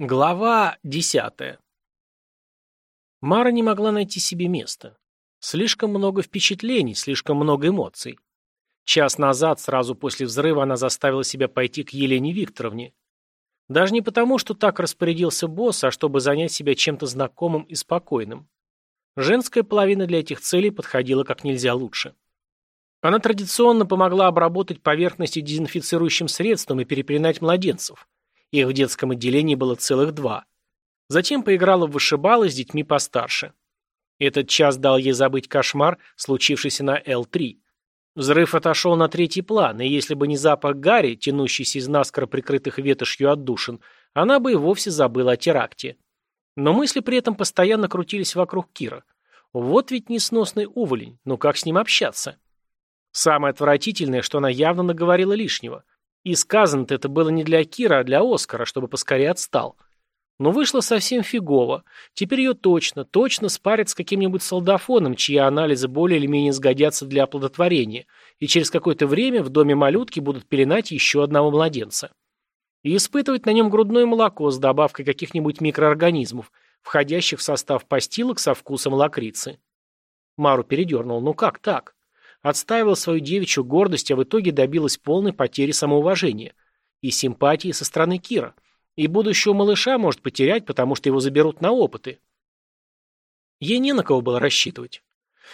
Глава десятая. Мара не могла найти себе места. Слишком много впечатлений, слишком много эмоций. Час назад, сразу после взрыва, она заставила себя пойти к Елене Викторовне. Даже не потому, что так распорядился босс, а чтобы занять себя чем-то знакомым и спокойным. Женская половина для этих целей подходила как нельзя лучше. Она традиционно помогла обработать поверхности дезинфицирующим средством и перепеленать младенцев – их в детском отделении было целых два. Затем поиграла в вышибалы с детьми постарше. Этот час дал ей забыть кошмар, случившийся на Л-3. Взрыв отошел на третий план, и если бы не запах гари, тянущийся из наскоро прикрытых ветошью отдушин, она бы и вовсе забыла о теракте. Но мысли при этом постоянно крутились вокруг Кира. Вот ведь несносный уволень, но как с ним общаться? Самое отвратительное, что она явно наговорила лишнего – и сказано-то это было не для Кира, а для Оскара, чтобы поскорее отстал. Но вышло совсем фигово. Теперь ее точно, точно спарят с каким-нибудь солдафоном, чьи анализы более или менее сгодятся для оплодотворения, и через какое-то время в доме малютки будут пеленать еще одного младенца. И испытывать на нем грудное молоко с добавкой каких-нибудь микроорганизмов, входящих в состав постилок со вкусом лакрицы. Мару передернул. Ну как так? Отстаивала свою девичью гордость, а в итоге добилась полной потери самоуважения и симпатии со стороны Кира. И будущего малыша может потерять, потому что его заберут на опыты. Ей не на кого было рассчитывать.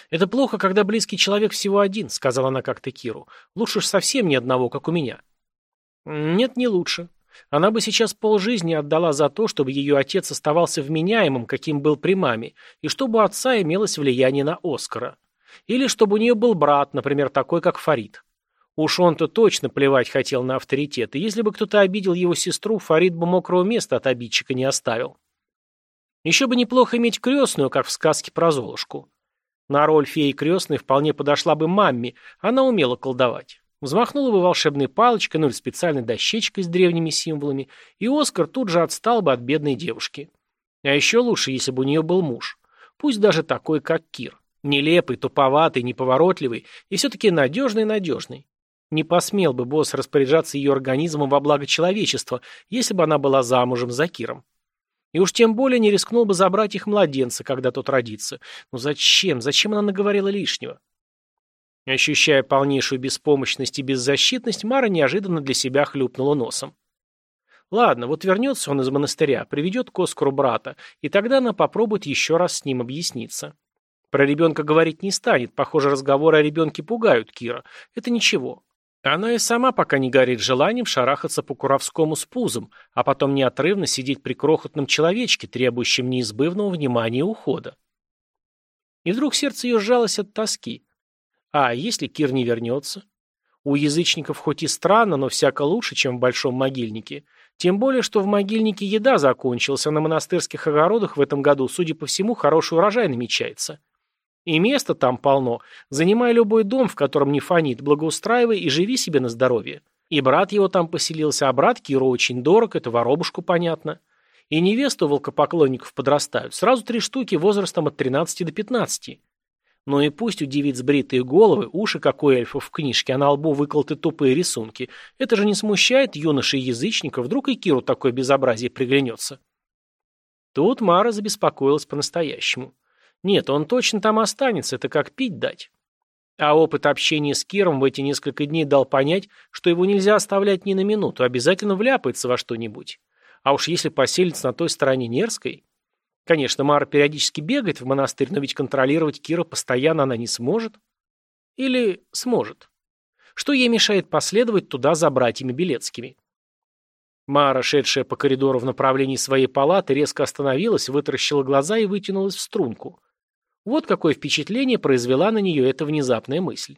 «Это плохо, когда близкий человек всего один», — сказала она как-то Киру. «Лучше ж совсем ни одного, как у меня». «Нет, не лучше. Она бы сейчас полжизни отдала за то, чтобы ее отец оставался вменяемым, каким был при маме, и чтобы у отца имелось влияние на Оскара. Или чтобы у нее был брат, например, такой, как Фарид. Уж он-то точно плевать хотел на авторитет, и если бы кто-то обидел его сестру, Фарид бы мокрого места от обидчика не оставил. Еще бы неплохо иметь крестную, как в сказке про Золушку. На роль феи крестной вполне подошла бы мамме, она умела колдовать. Взмахнула бы волшебной палочкой, ну или специальной дощечкой с древними символами, и Оскар тут же отстал бы от бедной девушки. А еще лучше, если бы у нее был муж. Пусть даже такой, как Кир. Нелепый, туповатый, неповоротливый и все-таки надежный-надежный. Не посмел бы босс распоряжаться ее организмом во благо человечества, если бы она была замужем за Киром. И уж тем более не рискнул бы забрать их младенца, когда тот родится. Ну зачем? Зачем она наговорила лишнего? Ощущая полнейшую беспомощность и беззащитность, Мара неожиданно для себя хлюпнула носом. Ладно, вот вернется он из монастыря, приведет к Оскару брата, и тогда она попробует еще раз с ним объясниться. Про ребенка говорить не станет. Похоже, разговоры о ребенке пугают Кира. Это ничего. Она и сама пока не горит желанием шарахаться по Куровскому с пузом, а потом неотрывно сидеть при крохотном человечке, требующем неизбывного внимания и ухода. И вдруг сердце ее сжалось от тоски. А если Кир не вернется? У язычников хоть и странно, но всяко лучше, чем в большом могильнике. Тем более, что в могильнике еда закончилась, а на монастырских огородах в этом году, судя по всему, хороший урожай намечается. И места там полно. Занимай любой дом, в котором не фонит, благоустраивай и живи себе на здоровье. И брат его там поселился, а брат Киру очень дорог, это воробушку понятно. И невесту волкопоклонников подрастают. Сразу три штуки возрастом от 13 до 15. Ну и пусть у девиц бритые головы, уши, как у эльфов в книжке, а на лбу выколоты тупые рисунки. Это же не смущает юношей язычников, вдруг и Киру такое безобразие приглянется. Тут Мара забеспокоилась по-настоящему. Нет, он точно там останется, это как пить дать. А опыт общения с Киром в эти несколько дней дал понять, что его нельзя оставлять ни на минуту, обязательно вляпается во что-нибудь. А уж если поселится на той стороне Нерской... Конечно, Мара периодически бегает в монастырь, но ведь контролировать Кира постоянно она не сможет. Или сможет. Что ей мешает последовать туда за братьями Белецкими? Мара, шедшая по коридору в направлении своей палаты, резко остановилась, вытаращила глаза и вытянулась в струнку. Вот какое впечатление произвела на нее эта внезапная мысль.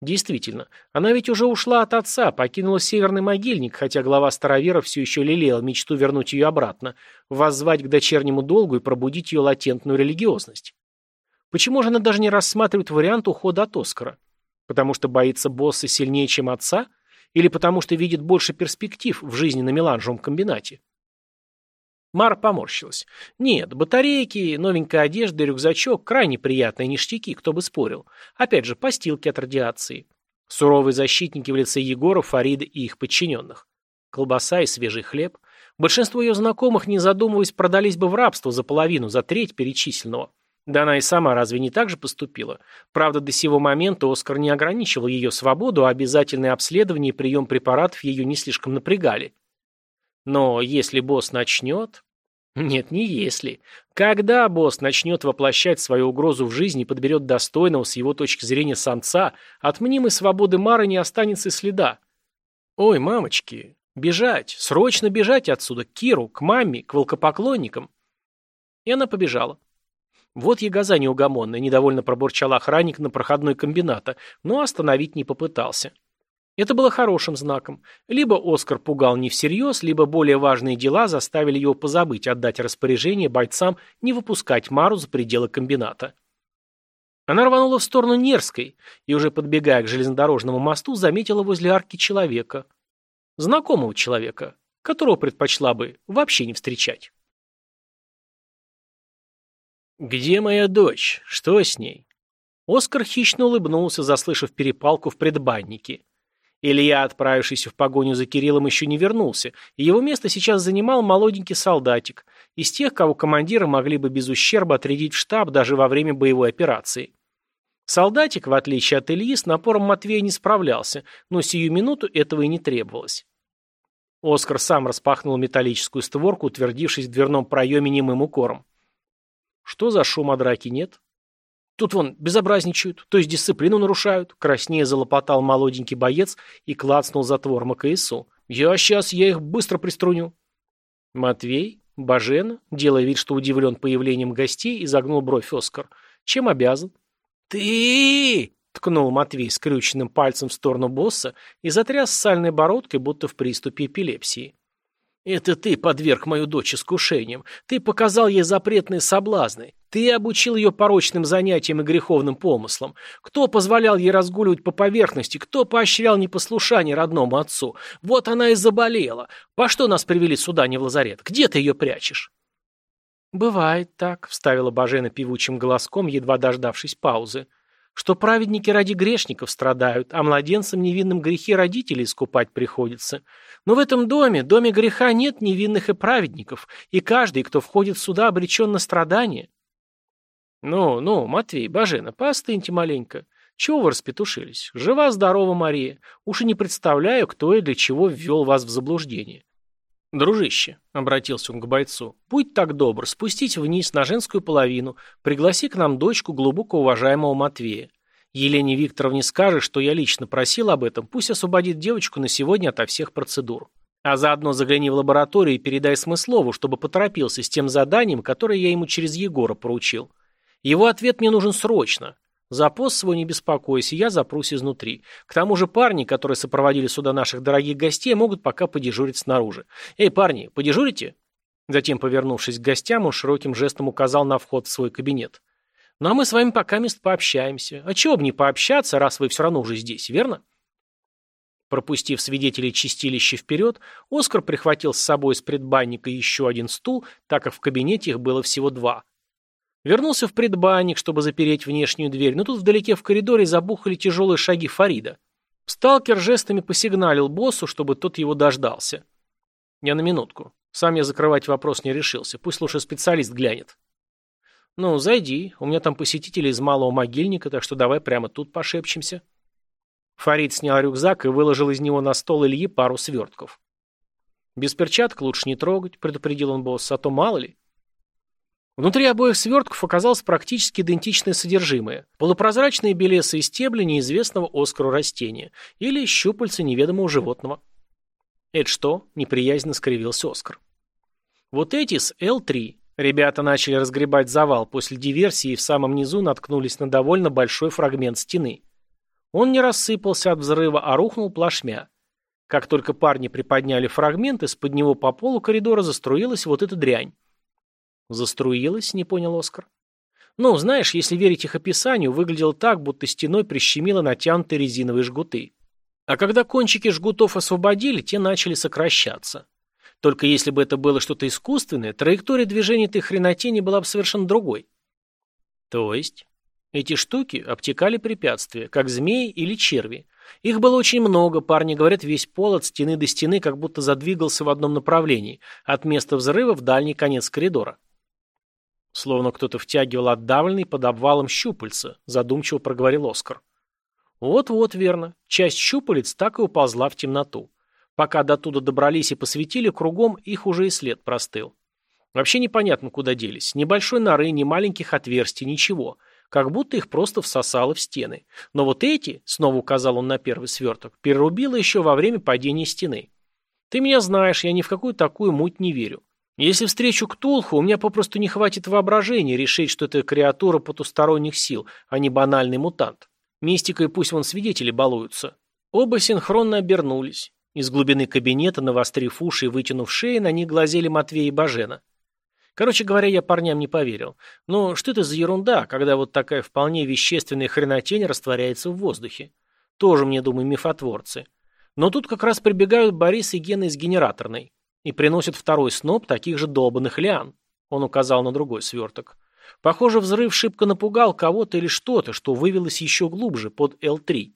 Действительно, она ведь уже ушла от отца, покинула северный могильник, хотя глава староверов все еще лелеял мечту вернуть ее обратно, воззвать к дочернему долгу и пробудить ее латентную религиозность. Почему же она даже не рассматривает вариант ухода от Оскара? Потому что боится босса сильнее, чем отца? Или потому что видит больше перспектив в жизни на меланжевом комбинате? Мара поморщилась. Нет, батарейки, новенькая одежда рюкзачок – крайне приятные ништяки, кто бы спорил. Опять же, постилки от радиации. Суровые защитники в лице Егора, Фарида и их подчиненных. Колбаса и свежий хлеб. Большинство ее знакомых, не задумываясь, продались бы в рабство за половину, за треть перечисленного. Да она и сама разве не так же поступила? Правда, до сего момента Оскар не ограничивал ее свободу, а обязательное обследование и прием препаратов ее не слишком напрягали. Но если босс начнет... Нет, не если. Когда босс начнет воплощать свою угрозу в жизнь и подберет достойного с его точки зрения самца, от мнимой свободы Мары не останется следа. Ой, мамочки, бежать, срочно бежать отсюда, к Киру, к маме, к волкопоклонникам. И она побежала. Вот ягоза неугомонная, недовольно пробурчал охранник на проходной комбината, но остановить не попытался. Это было хорошим знаком. Либо Оскар пугал не всерьез, либо более важные дела заставили его позабыть отдать распоряжение бойцам не выпускать Мару за пределы комбината. Она рванула в сторону Нерской и, уже подбегая к железнодорожному мосту, заметила возле арки человека. Знакомого человека, которого предпочла бы вообще не встречать. «Где моя дочь? Что с ней?» Оскар хищно улыбнулся, заслышав перепалку в предбаннике. Илья, отправившийся в погоню за Кириллом, еще не вернулся, и его место сейчас занимал молоденький солдатик, из тех, кого командиры могли бы без ущерба отрядить в штаб даже во время боевой операции. Солдатик, в отличие от Ильи, с напором Матвея не справлялся, но сию минуту этого и не требовалось. Оскар сам распахнул металлическую створку, утвердившись в дверном проеме немым укором. Что за шум, а драки нет? Тут вон безобразничают, то есть дисциплину нарушают, краснее залопотал молоденький боец и клацнул затвор МКСУ. Я сейчас, я их быстро приструню. Матвей, Бажена, делая вид, что удивлен появлением гостей, изогнул бровь Оскар. Чем обязан? Ты! ткнул Матвей скрюченным пальцем в сторону босса и затряс сальной бородкой, будто в приступе эпилепсии. «Это ты подверг мою дочь искушениям. Ты показал ей запретные соблазны. Ты обучил ее порочным занятиям и греховным помыслам. Кто позволял ей разгуливать по поверхности? Кто поощрял непослушание родному отцу? Вот она и заболела. По что нас привели сюда, не в лазарет? Где ты ее прячешь?» «Бывает так», — вставила Бажена певучим голоском, едва дождавшись паузы что праведники ради грешников страдают, а младенцам невинным грехи родителей искупать приходится. Но в этом доме, доме греха, нет невинных и праведников, и каждый, кто входит сюда, обречен на страдания. Ну, ну, Матвей, Бажена, поостыньте маленько. Чего вы распетушились? Жива-здорова Мария. Уж и не представляю, кто и для чего ввел вас в заблуждение. «Дружище», — обратился он к бойцу, — «будь так добр, спустить вниз на женскую половину, пригласи к нам дочку глубоко уважаемого Матвея. Елене Викторовне скажешь, что я лично просил об этом, пусть освободит девочку на сегодня ото всех процедур. А заодно загляни в лабораторию и передай Смыслову, чтобы поторопился с тем заданием, которое я ему через Егора поручил. Его ответ мне нужен срочно. За пост свой не беспокойся, я запрусь изнутри. К тому же парни, которые сопроводили сюда наших дорогих гостей, могут пока подежурить снаружи. Эй, парни, подежурите?» Затем, повернувшись к гостям, он широким жестом указал на вход в свой кабинет. «Ну а мы с вами пока мест пообщаемся. А чего бы не пообщаться, раз вы все равно уже здесь, верно?» Пропустив свидетелей чистилища вперед, Оскар прихватил с собой из предбанника еще один стул, так как в кабинете их было всего два. Вернулся в предбанник, чтобы запереть внешнюю дверь, но тут вдалеке в коридоре забухали тяжелые шаги Фарида. Сталкер жестами посигналил боссу, чтобы тот его дождался. Я на минутку. Сам я закрывать вопрос не решился. Пусть лучше специалист глянет. Ну, зайди. У меня там посетители из малого могильника, так что давай прямо тут пошепчемся. Фарид снял рюкзак и выложил из него на стол Ильи пару свертков. Без перчаток лучше не трогать, предупредил он босса, а то мало ли. Внутри обоих свертков оказалось практически идентичное содержимое. Полупрозрачные белесы и стебли неизвестного Оскару растения или щупальца неведомого животного. «Это что?» – неприязненно скривился Оскар. «Вот эти с Л-3». Ребята начали разгребать завал после диверсии и в самом низу наткнулись на довольно большой фрагмент стены. Он не рассыпался от взрыва, а рухнул плашмя. Как только парни приподняли фрагмент, из-под него по полу коридора заструилась вот эта дрянь. Заструилась, не понял Оскар. Ну, знаешь, если верить их описанию, выглядело так, будто стеной прищемило натянутые резиновые жгуты. А когда кончики жгутов освободили, те начали сокращаться. Только если бы это было что-то искусственное, траектория движения этой хренотени была бы совершенно другой. То есть, эти штуки обтекали препятствия, как змеи или черви. Их было очень много, парни говорят, весь пол от стены до стены как будто задвигался в одном направлении, от места взрыва в дальний конец коридора. Словно кто-то втягивал отдавленный под обвалом щупальца, задумчиво проговорил Оскар. Вот-вот, верно. Часть щупалец так и уползла в темноту. Пока до туда добрались и посветили, кругом их уже и след простыл. Вообще непонятно, куда делись. Ни большой норы, ни маленьких отверстий, ничего. Как будто их просто всосало в стены. Но вот эти, снова указал он на первый сверток, перерубило еще во время падения стены. Ты меня знаешь, я ни в какую такую муть не верю. Если встречу Ктулху, у меня попросту не хватит воображения решить, что это креатура потусторонних сил, а не банальный мутант. Мистикой пусть вон свидетели балуются. Оба синхронно обернулись. Из глубины кабинета, навострив уши и вытянув шеи, на них глазели Матвей и Бажена. Короче говоря, я парням не поверил. Но что это за ерунда, когда вот такая вполне вещественная хренотень растворяется в воздухе? Тоже мне, думаю, мифотворцы. Но тут как раз прибегают Борис и Гена из генераторной и приносят второй сноп таких же долбанных лиан. Он указал на другой сверток. Похоже, взрыв шибко напугал кого-то или что-то, что вывелось еще глубже, под Л-3.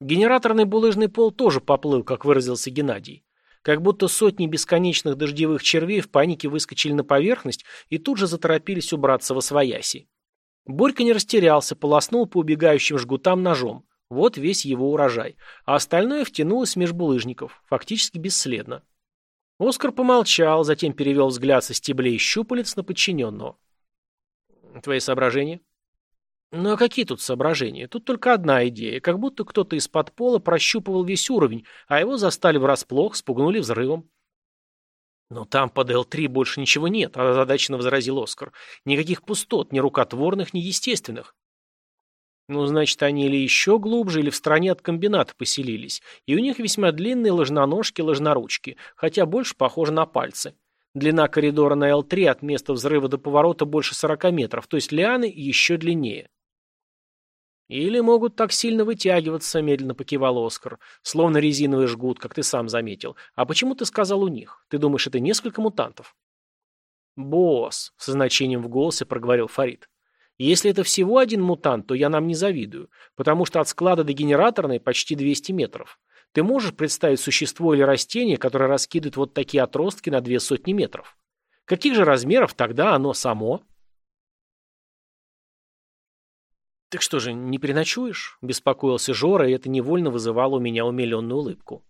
Генераторный булыжный пол тоже поплыл, как выразился Геннадий. Как будто сотни бесконечных дождевых червей в панике выскочили на поверхность и тут же заторопились убраться во свояси. Борька не растерялся, полоснул по убегающим жгутам ножом. Вот весь его урожай. А остальное втянулось меж булыжников, фактически бесследно. Оскар помолчал, затем перевел взгляд со стеблей щупалец на подчиненного. «Твои соображения?» «Ну а какие тут соображения? Тут только одна идея, как будто кто-то из-под пола прощупывал весь уровень, а его застали врасплох, спугнули взрывом». «Но там под Л-3 больше ничего нет», — озадаченно возразил Оскар. «Никаких пустот, ни рукотворных, ни естественных». Ну, значит, они или еще глубже, или в стороне от комбината поселились, и у них весьма длинные ложноножки-ложноручки, хотя больше похожи на пальцы. Длина коридора на Л-3 от места взрыва до поворота больше 40 метров, то есть лианы еще длиннее. Или могут так сильно вытягиваться, медленно покивал Оскар, словно резиновый жгут, как ты сам заметил. А почему ты сказал у них? Ты думаешь, это несколько мутантов? Босс, со значением в голосе проговорил Фарид. Если это всего один мутант, то я нам не завидую, потому что от склада до генераторной почти 200 метров. Ты можешь представить существо или растение, которое раскидывает вот такие отростки на две сотни метров? Каких же размеров тогда оно само? «Так что же, не переночуешь?» – беспокоился Жора, и это невольно вызывало у меня умиленную улыбку.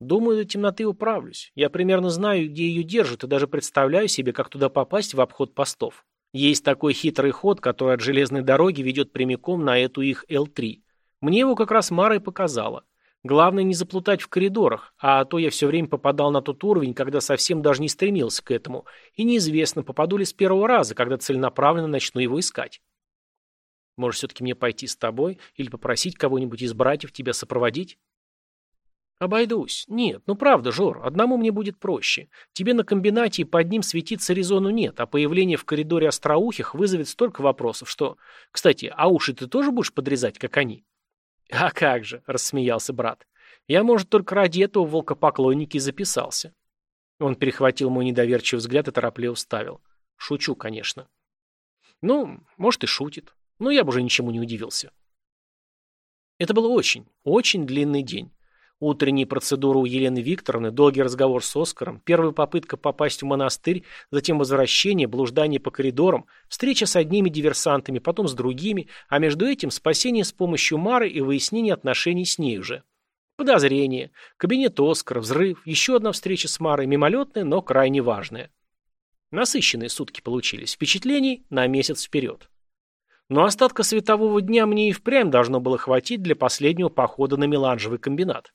«Думаю, до темноты управлюсь. Я примерно знаю, где ее держат, и даже представляю себе, как туда попасть в обход постов. Есть такой хитрый ход, который от железной дороги ведет прямиком на эту их Л-3. Мне его как раз Мара и показала. Главное не заплутать в коридорах, а то я все время попадал на тот уровень, когда совсем даже не стремился к этому, и неизвестно, попаду ли с первого раза, когда целенаправленно начну его искать. Может, все-таки мне пойти с тобой или попросить кого-нибудь из братьев тебя сопроводить? Обойдусь. Нет, ну правда, Жор, одному мне будет проще. Тебе на комбинате и под ним светиться резону нет, а появление в коридоре остроухих вызовет столько вопросов, что... Кстати, а уши ты тоже будешь подрезать, как они? А как же, рассмеялся брат. Я, может, только ради этого в волкопоклонники записался. Он перехватил мой недоверчивый взгляд и торопливо вставил. Шучу, конечно. Ну, может, и шутит. Но я бы уже ничему не удивился. Это был очень, очень длинный день. Утренние процедуры у Елены Викторовны, долгий разговор с Оскаром, первая попытка попасть в монастырь, затем возвращение, блуждание по коридорам, встреча с одними диверсантами, потом с другими, а между этим спасение с помощью Мары и выяснение отношений с ней уже. Подозрение, кабинет Оскара, взрыв, еще одна встреча с Марой, мимолетная, но крайне важная. Насыщенные сутки получились, впечатлений на месяц вперед. Но остатка светового дня мне и впрямь должно было хватить для последнего похода на меланжевый комбинат.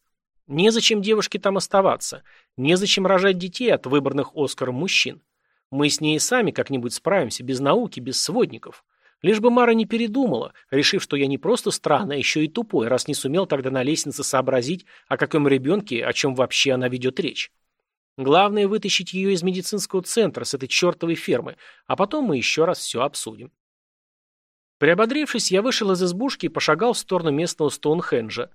Незачем девушке там оставаться. Незачем рожать детей от выбранных Оскаром мужчин. Мы с ней сами как-нибудь справимся, без науки, без сводников. Лишь бы Мара не передумала, решив, что я не просто странный, а еще и тупой, раз не сумел тогда на лестнице сообразить, о каком ребенке, о чем вообще она ведет речь. Главное вытащить ее из медицинского центра, с этой чертовой фермы, а потом мы еще раз все обсудим. Приободрившись, я вышел из избушки и пошагал в сторону местного Стоунхенджа.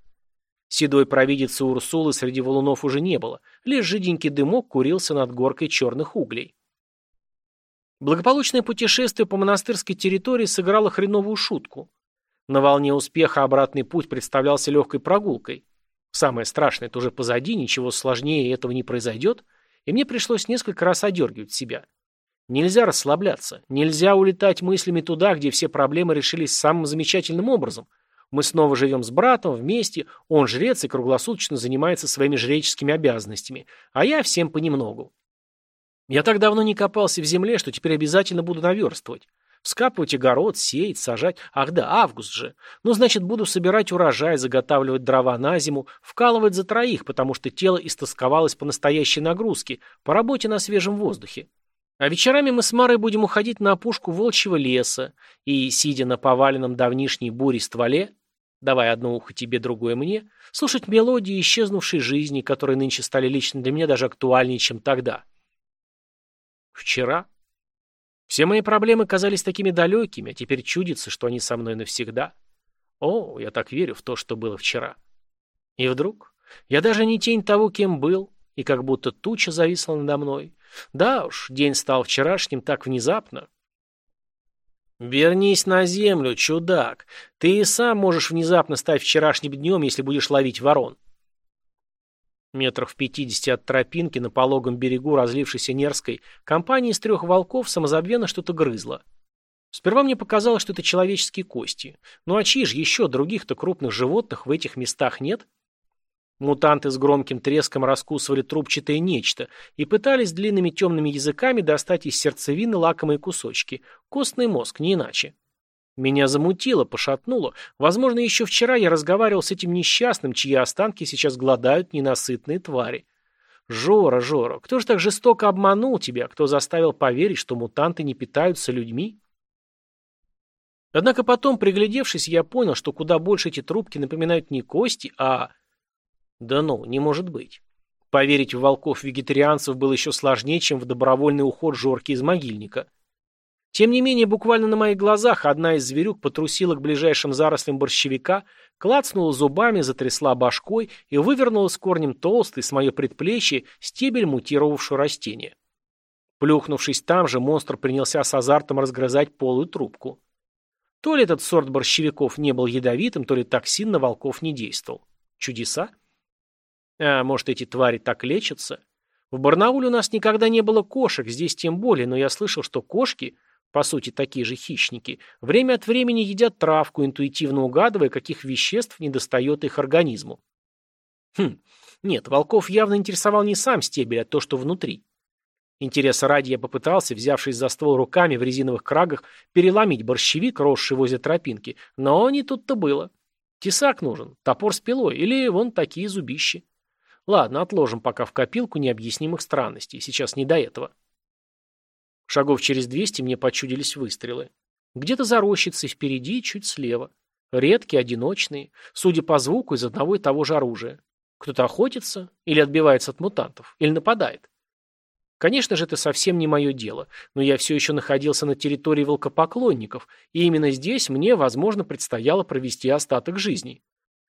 Седой провидицы Урсулы среди валунов уже не было, лишь жиденький дымок курился над горкой черных углей. Благополучное путешествие по монастырской территории сыграло хреновую шутку. На волне успеха обратный путь представлялся легкой прогулкой. Самое страшное – это уже позади, ничего сложнее этого не произойдет, и мне пришлось несколько раз одергивать себя. Нельзя расслабляться, нельзя улетать мыслями туда, где все проблемы решились самым замечательным образом. Мы снова живем с братом вместе, он жрец и круглосуточно занимается своими жреческими обязанностями, а я всем понемногу. Я так давно не копался в земле, что теперь обязательно буду наверстывать. Вскапывать огород, сеять, сажать. Ах да, август же. Ну, значит, буду собирать урожай, заготавливать дрова на зиму, вкалывать за троих, потому что тело истосковалось по настоящей нагрузке, по работе на свежем воздухе. А вечерами мы с Марой будем уходить на опушку волчьего леса и, сидя на поваленном давнишней буре стволе, давай одно ухо тебе, другое мне, слушать мелодии исчезнувшей жизни, которые нынче стали лично для меня даже актуальнее, чем тогда. Вчера? Все мои проблемы казались такими далекими, а теперь чудится, что они со мной навсегда. О, я так верю в то, что было вчера. И вдруг я даже не тень того, кем был, и как будто туча зависла надо мной. Да уж, день стал вчерашним так внезапно. «Вернись на землю, чудак. Ты и сам можешь внезапно стать вчерашним днем, если будешь ловить ворон». Метрах в пятидесяти от тропинки на пологом берегу разлившейся Нерской компания из трех волков самозабвенно что-то грызла. Сперва мне показалось, что это человеческие кости. Ну а чьи же еще других-то крупных животных в этих местах нет? Мутанты с громким треском раскусывали трубчатое нечто и пытались длинными темными языками достать из сердцевины лакомые кусочки. Костный мозг, не иначе. Меня замутило, пошатнуло. Возможно, еще вчера я разговаривал с этим несчастным, чьи останки сейчас гладают ненасытные твари. Жора, Жора, кто же так жестоко обманул тебя? Кто заставил поверить, что мутанты не питаются людьми? Однако потом, приглядевшись, я понял, что куда больше эти трубки напоминают не кости, а да ну, не может быть. Поверить в волков-вегетарианцев было еще сложнее, чем в добровольный уход Жорки из могильника. Тем не менее, буквально на моих глазах одна из зверюк потрусила к ближайшим зарослям борщевика, клацнула зубами, затрясла башкой и вывернула с корнем толстый, с мое предплечье, стебель мутировавшего растения. Плюхнувшись там же, монстр принялся с азартом разгрызать полую трубку. То ли этот сорт борщевиков не был ядовитым, то ли токсин на волков не действовал. Чудеса? А может, эти твари так лечатся? В Барнауле у нас никогда не было кошек, здесь тем более, но я слышал, что кошки, по сути, такие же хищники, время от времени едят травку, интуитивно угадывая, каких веществ недостает их организму. Хм, нет, волков явно интересовал не сам стебель, а то, что внутри. Интереса ради я попытался, взявшись за ствол руками в резиновых крагах, переломить борщевик, росший возле тропинки, но не тут-то было. Тесак нужен, топор с пилой или вон такие зубищи. Ладно, отложим пока в копилку необъяснимых странностей. Сейчас не до этого. Шагов через двести мне почудились выстрелы. Где-то за рощицей впереди, чуть слева. Редкие, одиночные, судя по звуку, из одного и того же оружия. Кто-то охотится, или отбивается от мутантов, или нападает. Конечно же, это совсем не мое дело, но я все еще находился на территории волкопоклонников, и именно здесь мне, возможно, предстояло провести остаток жизни.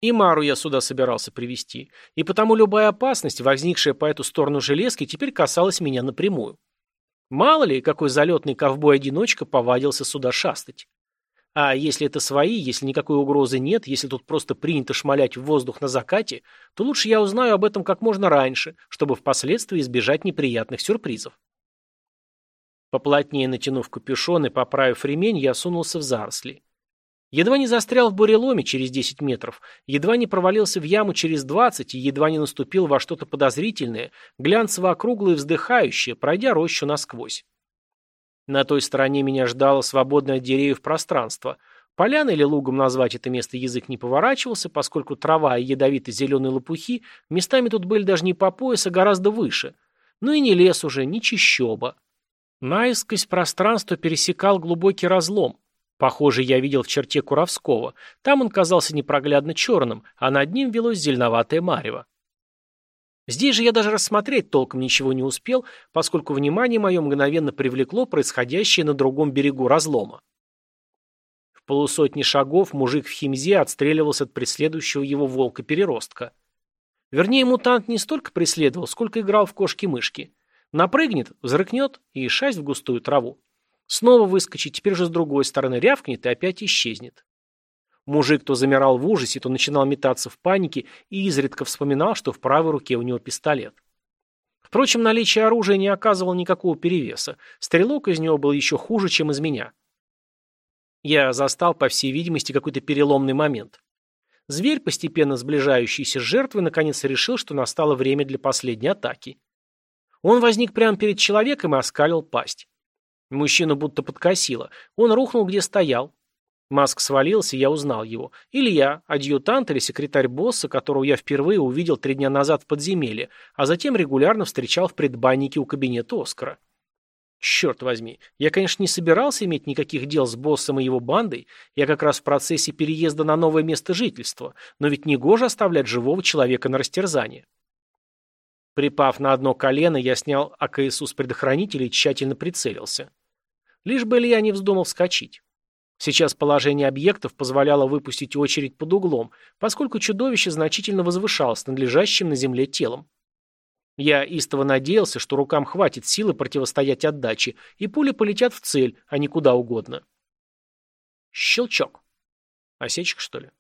И Мару я сюда собирался привести, и потому любая опасность, возникшая по эту сторону железки, теперь касалась меня напрямую. Мало ли, какой залетный ковбой-одиночка повадился сюда шастать. А если это свои, если никакой угрозы нет, если тут просто принято шмалять в воздух на закате, то лучше я узнаю об этом как можно раньше, чтобы впоследствии избежать неприятных сюрпризов. Поплотнее натянув капюшон и поправив ремень, я сунулся в заросли. Едва не застрял в буреломе через 10 метров, едва не провалился в яму через 20 и едва не наступил во что-то подозрительное, глянцево-округлое вздыхающее, пройдя рощу насквозь. На той стороне меня ждало свободное от деревьев пространство. Поляна или лугом назвать это место язык не поворачивался, поскольку трава и ядовито-зеленые лопухи местами тут были даже не по пояс, а гораздо выше. Ну и не лес уже, не чищоба. Наискось пространство пересекал глубокий разлом. Похоже, я видел в черте Куровского. Там он казался непроглядно черным, а над ним велось зеленоватое марево. Здесь же я даже рассмотреть толком ничего не успел, поскольку внимание мое мгновенно привлекло происходящее на другом берегу разлома. В полусотни шагов мужик в химзе отстреливался от преследующего его волка-переростка. Вернее, мутант не столько преследовал, сколько играл в кошки-мышки. Напрыгнет, взрыкнет и шасть в густую траву. Снова выскочит, теперь же с другой стороны рявкнет и опять исчезнет. Мужик то замирал в ужасе, то начинал метаться в панике и изредка вспоминал, что в правой руке у него пистолет. Впрочем, наличие оружия не оказывало никакого перевеса. Стрелок из него был еще хуже, чем из меня. Я застал, по всей видимости, какой-то переломный момент. Зверь, постепенно сближающийся с жертвой, наконец решил, что настало время для последней атаки. Он возник прямо перед человеком и оскалил пасть. Мужчину будто подкосило. Он рухнул, где стоял. Маск свалился, я узнал его. Или я, адъютант или секретарь босса, которого я впервые увидел три дня назад в подземелье, а затем регулярно встречал в предбаннике у кабинета Оскара. Черт возьми, я, конечно, не собирался иметь никаких дел с боссом и его бандой, я как раз в процессе переезда на новое место жительства, но ведь не гоже оставлять живого человека на растерзание. Припав на одно колено, я снял АКСУ с предохранителя и тщательно прицелился. Лишь бы Илья не вздумал вскочить. Сейчас положение объектов позволяло выпустить очередь под углом, поскольку чудовище значительно возвышалось над лежащим на земле телом. Я истово надеялся, что рукам хватит силы противостоять отдаче, и пули полетят в цель, а не куда угодно. Щелчок. Осечка, что ли?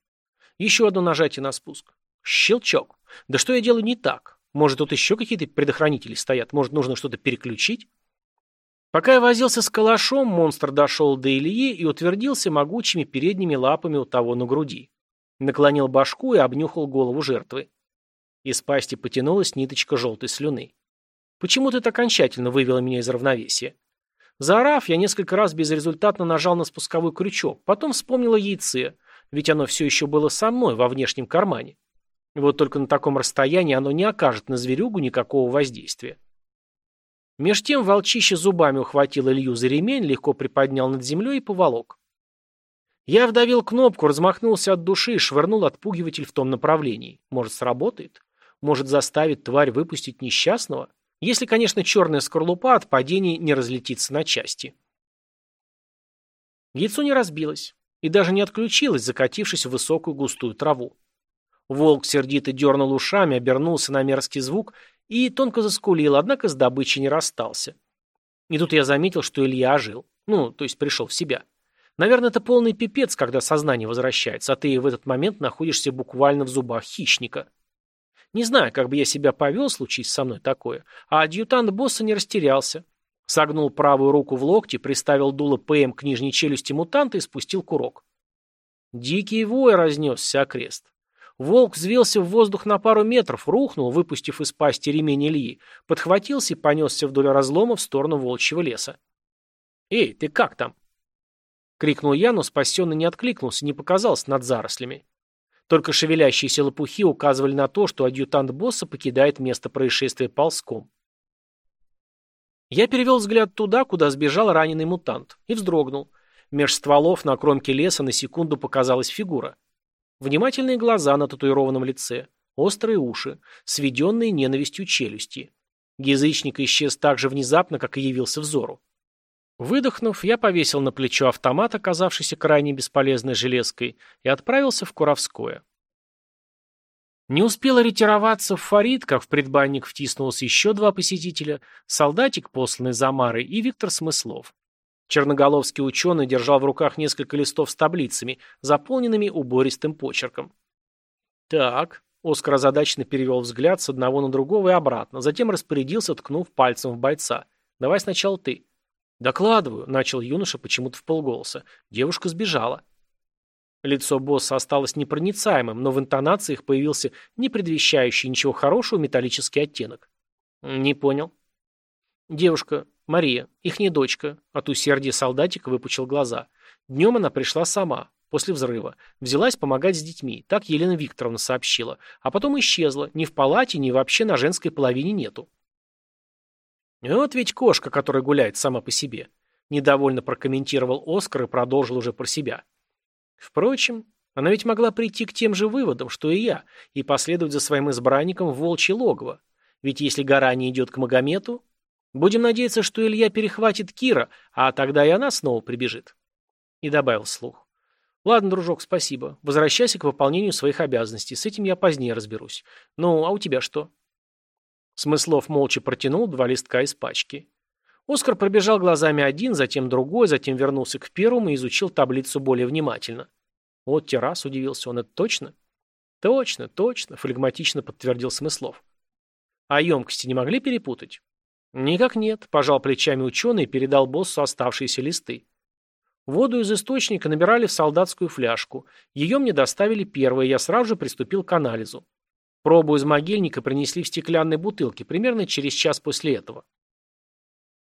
Еще одно нажатие на спуск. Щелчок. Да что я делаю не так? Может, тут еще какие-то предохранители стоят? Может, нужно что-то переключить? Пока я возился с калашом, монстр дошел до Ильи и утвердился могучими передними лапами у того на груди. Наклонил башку и обнюхал голову жертвы. Из пасти потянулась ниточка желтой слюны. Почему-то это окончательно вывело меня из равновесия. Заорав, я несколько раз безрезультатно нажал на спусковой крючок, потом вспомнил о яйце, ведь оно все еще было со мной во внешнем кармане. Вот только на таком расстоянии оно не окажет на зверюгу никакого воздействия. Меж тем волчище зубами ухватил Илью за ремень, легко приподнял над землей и поволок. Я вдавил кнопку, размахнулся от души и швырнул отпугиватель в том направлении. Может, сработает? Может заставить тварь выпустить несчастного? Если, конечно, черная скорлупа от падения не разлетится на части. Яйцо не разбилось и даже не отключилось, закатившись в высокую густую траву. Волк сердито дернул ушами, обернулся на мерзкий звук и тонко заскулил, однако с добычей не расстался. И тут я заметил, что Илья ожил. Ну, то есть пришел в себя. Наверное, это полный пипец, когда сознание возвращается, а ты в этот момент находишься буквально в зубах хищника. Не знаю, как бы я себя повел, случись со мной такое, а адъютант босса не растерялся. Согнул правую руку в локте, приставил дуло ПМ к нижней челюсти мутанта и спустил курок. Дикий вой разнесся окрест. Волк взвился в воздух на пару метров, рухнул, выпустив из пасти ремень Ильи, подхватился и понесся вдоль разлома в сторону волчьего леса. «Эй, ты как там?» Крикнул я, но спасенный не откликнулся, не показался над зарослями. Только шевелящиеся лопухи указывали на то, что адъютант босса покидает место происшествия ползком. Я перевел взгляд туда, куда сбежал раненый мутант, и вздрогнул. Меж стволов на кромке леса на секунду показалась фигура. Внимательные глаза на татуированном лице, острые уши, сведенные ненавистью челюсти. Язычник исчез так же внезапно, как и явился взору. Выдохнув, я повесил на плечо автомат, оказавшийся крайне бесполезной железкой, и отправился в Куровское. Не успела ретироваться в Фарид, как в предбанник втиснулся еще два посетителя, солдатик, посланный Замарой, и Виктор Смыслов. Черноголовский ученый держал в руках несколько листов с таблицами, заполненными убористым почерком. «Так», — Оскар озадаченно перевел взгляд с одного на другого и обратно, затем распорядился, ткнув пальцем в бойца. «Давай сначала ты». «Докладываю», — начал юноша почему-то в полголоса. Девушка сбежала. Лицо босса осталось непроницаемым, но в интонациях появился не предвещающий ничего хорошего металлический оттенок. «Не понял». «Девушка, Мария, их не дочка», — от усердия солдатик выпучил глаза. «Днем она пришла сама, после взрыва. Взялась помогать с детьми, так Елена Викторовна сообщила. А потом исчезла, ни в палате, ни вообще на женской половине нету». «Вот ведь кошка, которая гуляет сама по себе», – недовольно прокомментировал Оскар и продолжил уже про себя. Впрочем, она ведь могла прийти к тем же выводам, что и я, и последовать за своим избранником в волчье логово. Ведь если гора не идет к Магомету, будем надеяться, что Илья перехватит Кира, а тогда и она снова прибежит. И добавил слух. Ладно, дружок, спасибо. Возвращайся к выполнению своих обязанностей. С этим я позднее разберусь. Ну, а у тебя что? Смыслов молча протянул два листка из пачки. Оскар пробежал глазами один, затем другой, затем вернулся к первому и изучил таблицу более внимательно. Вот террас, удивился он, это точно? Точно, точно, флегматично подтвердил Смыслов. А емкости не могли перепутать? Никак нет, пожал плечами ученый и передал боссу оставшиеся листы. Воду из источника набирали в солдатскую фляжку. Ее мне доставили первой, я сразу же приступил к анализу. Пробу из могильника принесли в стеклянной бутылке, примерно через час после этого.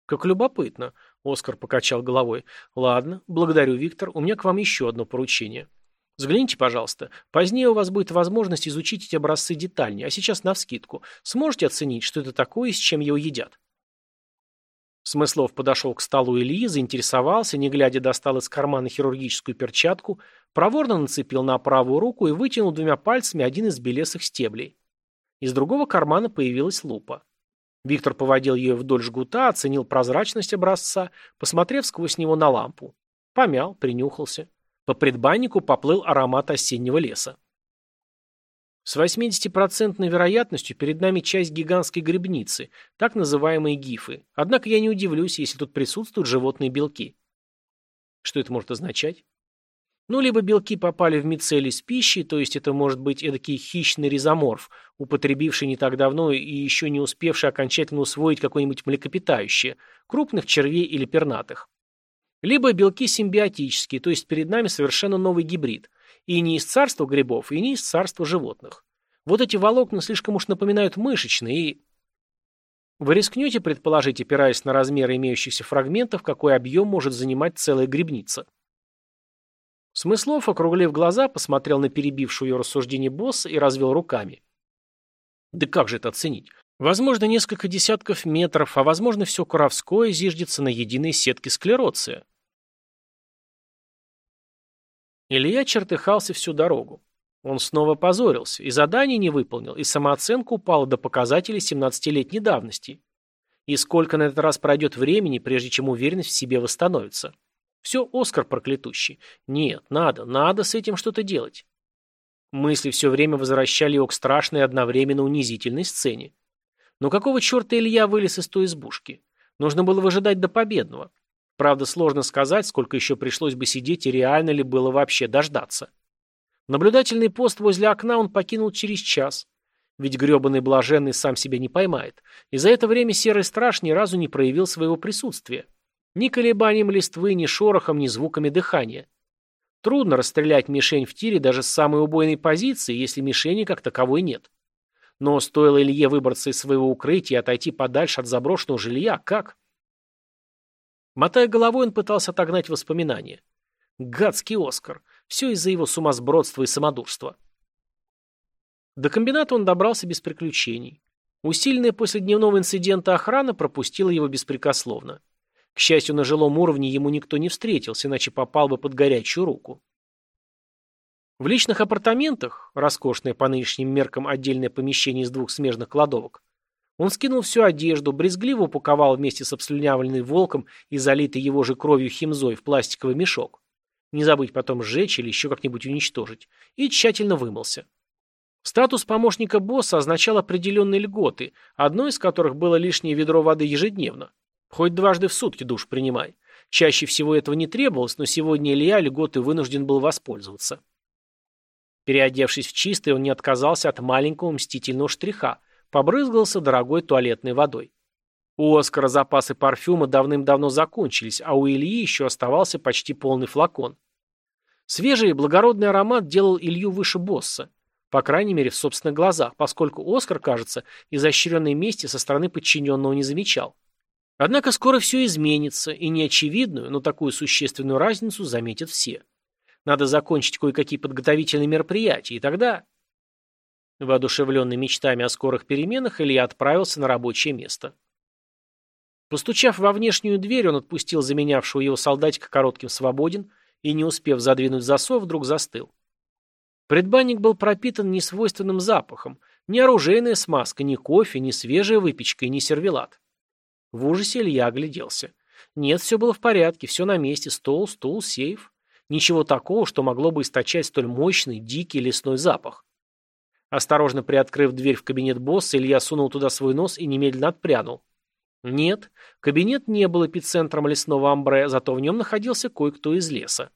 «Как любопытно», — Оскар покачал головой. «Ладно, благодарю, Виктор. У меня к вам еще одно поручение. Взгляните, пожалуйста. Позднее у вас будет возможность изучить эти образцы детальнее, а сейчас навскидку. Сможете оценить, что это такое и с чем его едят?» Смыслов подошел к столу Ильи, заинтересовался, не глядя достал из кармана хирургическую перчатку, проворно нацепил на правую руку и вытянул двумя пальцами один из белесых стеблей. Из другого кармана появилась лупа. Виктор поводил ее вдоль жгута, оценил прозрачность образца, посмотрев сквозь него на лампу. Помял, принюхался. По предбаннику поплыл аромат осеннего леса. С 80% вероятностью перед нами часть гигантской грибницы, так называемые гифы. Однако я не удивлюсь, если тут присутствуют животные белки. Что это может означать? Ну, либо белки попали в мицелий с пищей, то есть это может быть эдакий хищный ризоморф, употребивший не так давно и еще не успевший окончательно усвоить какое-нибудь млекопитающее, крупных червей или пернатых. Либо белки симбиотические, то есть перед нами совершенно новый гибрид – и не из царства грибов, и не из царства животных. Вот эти волокна слишком уж напоминают мышечные и... Вы рискнете предположить, опираясь на размеры имеющихся фрагментов, какой объем может занимать целая грибница? Смыслов, округлив глаза, посмотрел на перебившую ее рассуждение босса и развел руками. Да как же это оценить? Возможно, несколько десятков метров, а возможно, все Куровское зиждется на единой сетке склероция. Илья чертыхался всю дорогу. Он снова позорился, и задание не выполнил, и самооценка упала до показателей 17-летней давности. И сколько на этот раз пройдет времени, прежде чем уверенность в себе восстановится. Все Оскар проклятущий. Нет, надо, надо с этим что-то делать. Мысли все время возвращали его к страшной одновременно унизительной сцене. Но какого черта Илья вылез из той избушки? Нужно было выжидать до победного. Правда, сложно сказать, сколько еще пришлось бы сидеть и реально ли было вообще дождаться. Наблюдательный пост возле окна он покинул через час. Ведь гребаный блаженный сам себя не поймает. И за это время серый страж ни разу не проявил своего присутствия. Ни колебанием листвы, ни шорохом, ни звуками дыхания. Трудно расстрелять мишень в тире даже с самой убойной позиции, если мишени как таковой нет. Но стоило Илье выбраться из своего укрытия и отойти подальше от заброшенного жилья, как? Мотая головой, он пытался отогнать воспоминания. Гадский Оскар. Все из-за его сумасбродства и самодурства. До комбината он добрался без приключений. Усиленная после дневного инцидента охрана пропустила его беспрекословно. К счастью, на жилом уровне ему никто не встретился, иначе попал бы под горячую руку. В личных апартаментах, роскошное по нынешним меркам отдельное помещение из двух смежных кладовок, он скинул всю одежду, брезгливо упаковал вместе с обслюнявленной волком и залитой его же кровью химзой в пластиковый мешок. Не забыть потом сжечь или еще как-нибудь уничтожить. И тщательно вымылся. Статус помощника босса означал определенные льготы, одной из которых было лишнее ведро воды ежедневно. Хоть дважды в сутки душ принимай. Чаще всего этого не требовалось, но сегодня Илья льготы вынужден был воспользоваться. Переодевшись в чистый, он не отказался от маленького мстительного штриха – побрызгался дорогой туалетной водой. У Оскара запасы парфюма давным-давно закончились, а у Ильи еще оставался почти полный флакон. Свежий и благородный аромат делал Илью выше босса, по крайней мере в собственных глазах, поскольку Оскар, кажется, изощренной мести со стороны подчиненного не замечал. Однако скоро все изменится, и неочевидную, но такую существенную разницу заметят все. Надо закончить кое-какие подготовительные мероприятия, и тогда... Воодушевленный мечтами о скорых переменах, Илья отправился на рабочее место. Постучав во внешнюю дверь, он отпустил заменявшего его солдатика коротким свободен и, не успев задвинуть засов, вдруг застыл. Предбанник был пропитан несвойственным запахом, ни оружейная смазка, ни кофе, ни свежая выпечка и ни сервелат. В ужасе Илья огляделся. Нет, все было в порядке, все на месте, стол, стул, сейф. Ничего такого, что могло бы источать столь мощный, дикий лесной запах. Осторожно приоткрыв дверь в кабинет босса, Илья сунул туда свой нос и немедленно отпрянул. Нет, кабинет не был эпицентром лесного амбре, зато в нем находился кое-кто из леса.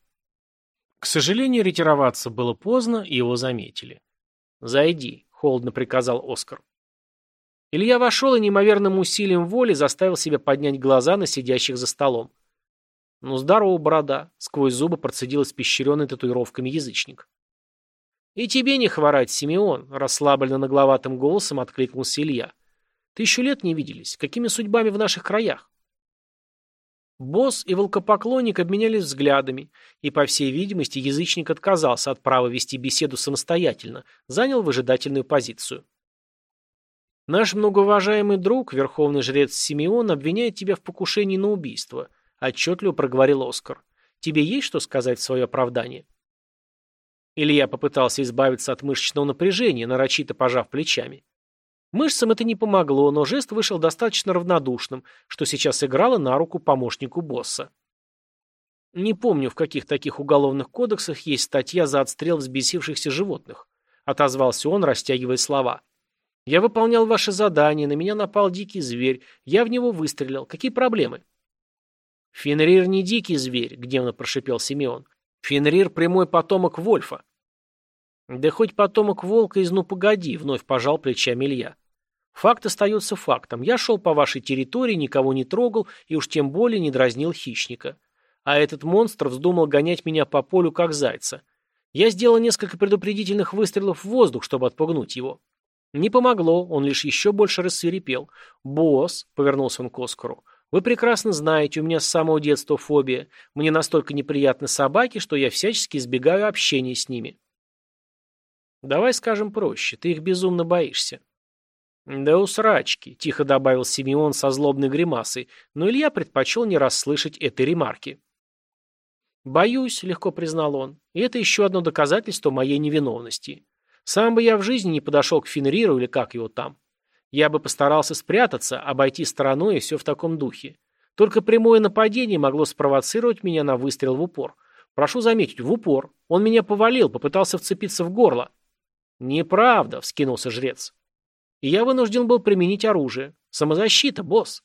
К сожалению, ретироваться было поздно, и его заметили. «Зайди», — холодно приказал Оскар. Илья вошел и неимоверным усилием воли заставил себя поднять глаза на сидящих за столом. «Ну, здорово, борода», — сквозь зубы процедил испещренный татуировками язычник. «И тебе не хворать, Симеон», — расслабленно нагловатым голосом откликнулся Илья. «Тысячу лет не виделись. Какими судьбами в наших краях?» Босс и волкопоклонник обменялись взглядами, и, по всей видимости, язычник отказался от права вести беседу самостоятельно, занял выжидательную позицию. Наш многоуважаемый друг, верховный жрец Симеон, обвиняет тебя в покушении на убийство, отчетливо проговорил Оскар. Тебе есть что сказать в свое оправдание? Илья попытался избавиться от мышечного напряжения, нарочито пожав плечами. Мышцам это не помогло, но жест вышел достаточно равнодушным, что сейчас играло на руку помощнику босса. Не помню, в каких таких уголовных кодексах есть статья за отстрел взбесившихся животных, отозвался он, растягивая слова. Я выполнял ваше задание, на меня напал дикий зверь, я в него выстрелил. Какие проблемы? Фенрир не дикий зверь, гневно прошипел Симеон. Фенрир прямой потомок Вольфа. Да хоть потомок волка из «Ну погоди», вновь пожал плечами Илья. Факт остается фактом. Я шел по вашей территории, никого не трогал и уж тем более не дразнил хищника. А этот монстр вздумал гонять меня по полю, как зайца. Я сделал несколько предупредительных выстрелов в воздух, чтобы отпугнуть его. Не помогло, он лишь еще больше рассверепел. «Босс», — повернулся он к Оскару, — «вы прекрасно знаете, у меня с самого детства фобия. Мне настолько неприятны собаки, что я всячески избегаю общения с ними». «Давай скажем проще, ты их безумно боишься». «Да усрачки», — тихо добавил Симеон со злобной гримасой, но Илья предпочел не расслышать этой ремарки. «Боюсь», — легко признал он, — «и это еще одно доказательство моей невиновности. Сам бы я в жизни не подошел к Фенриру или как его там. Я бы постарался спрятаться, обойти стороной и все в таком духе. Только прямое нападение могло спровоцировать меня на выстрел в упор. Прошу заметить, в упор. Он меня повалил, попытался вцепиться в горло. «Неправда», — вскинулся жрец. «И я вынужден был применить оружие. Самозащита, босс».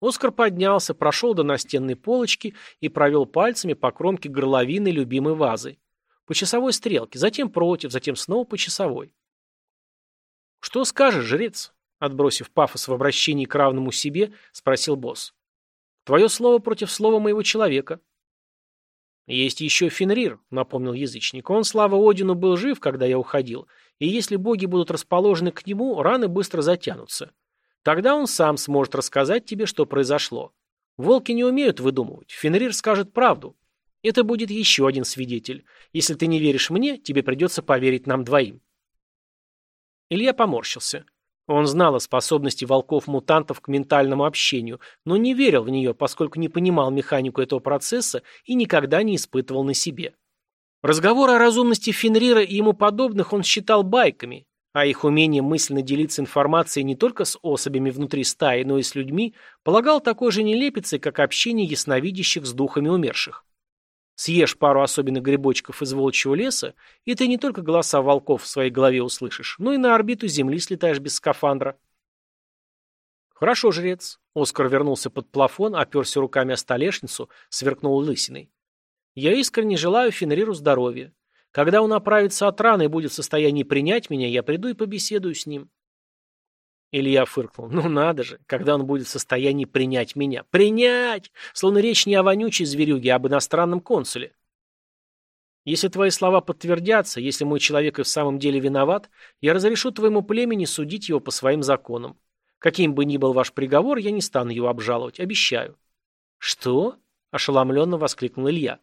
Оскар поднялся, прошел до настенной полочки и провел пальцами по кромке горловины любимой вазы. По часовой стрелке, затем против, затем снова по часовой. «Что скажешь, жрец?» Отбросив пафос в обращении к равному себе, спросил босс. «Твое слово против слова моего человека». «Есть еще Фенрир», — напомнил язычник. «Он, слава Одину, был жив, когда я уходил, и если боги будут расположены к нему, раны быстро затянутся. Тогда он сам сможет рассказать тебе, что произошло. Волки не умеют выдумывать. Фенрир скажет правду. Это будет еще один свидетель. Если ты не веришь мне, тебе придется поверить нам двоим. Илья поморщился. Он знал о способности волков-мутантов к ментальному общению, но не верил в нее, поскольку не понимал механику этого процесса и никогда не испытывал на себе. Разговор о разумности Фенрира и ему подобных он считал байками, а их умение мысленно делиться информацией не только с особями внутри стаи, но и с людьми полагал такой же нелепицей, как общение ясновидящих с духами умерших. Съешь пару особенных грибочков из волчьего леса, и ты не только голоса волков в своей голове услышишь, но и на орбиту Земли слетаешь без скафандра. Хорошо, жрец. Оскар вернулся под плафон, оперся руками о столешницу, сверкнул лысиной. Я искренне желаю Фенриру здоровья. Когда он оправится от раны и будет в состоянии принять меня, я приду и побеседую с ним. Илья фыркнул. «Ну надо же, когда он будет в состоянии принять меня». «Принять!» Словно речь не о вонючей зверюге, а об иностранном консуле. «Если твои слова подтвердятся, если мой человек и в самом деле виноват, я разрешу твоему племени судить его по своим законам. Каким бы ни был ваш приговор, я не стану его обжаловать, обещаю». «Что?» – ошеломленно воскликнул Илья.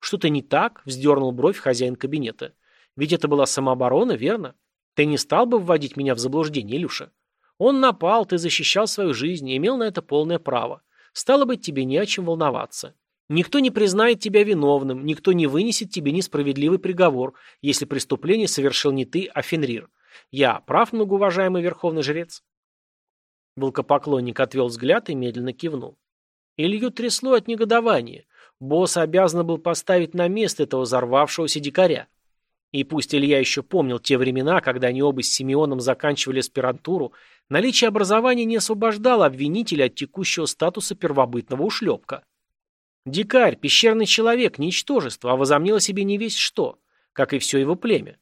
«Что-то не так?» – вздернул бровь хозяин кабинета. «Ведь это была самооборона, верно? Ты не стал бы вводить меня в заблуждение, Илюша? Он напал, ты защищал свою жизнь и имел на это полное право. Стало быть, тебе не о чем волноваться. Никто не признает тебя виновным, никто не вынесет тебе несправедливый приговор, если преступление совершил не ты, а Фенрир. Я прав, многоуважаемый верховный жрец?» Волкопоклонник отвел взгляд и медленно кивнул. Илью трясло от негодования. Босс обязан был поставить на место этого взорвавшегося дикаря. И пусть Илья еще помнил те времена, когда они оба с Симеоном заканчивали аспирантуру, наличие образования не освобождало обвинителя от текущего статуса первобытного ушлепка. Дикарь, пещерный человек, ничтожество, а возомнил о себе не весь что, как и все его племя.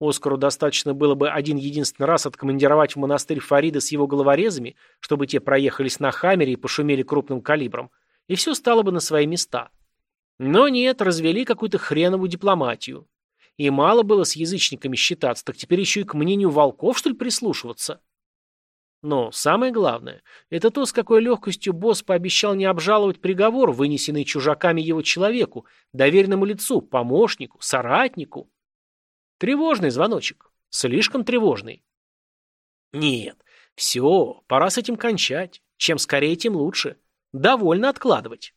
Оскару достаточно было бы один единственный раз откомандировать в монастырь Фарида с его головорезами, чтобы те проехались на хаммере и пошумели крупным калибром, и все стало бы на свои места. Но нет, развели какую-то хреновую дипломатию. И мало было с язычниками считаться, так теперь еще и к мнению волков, что ли, прислушиваться? Но самое главное, это то, с какой легкостью босс пообещал не обжаловать приговор, вынесенный чужаками его человеку, доверенному лицу, помощнику, соратнику. Тревожный звоночек. Слишком тревожный. Нет, все, пора с этим кончать. Чем скорее, тем лучше. Довольно откладывать.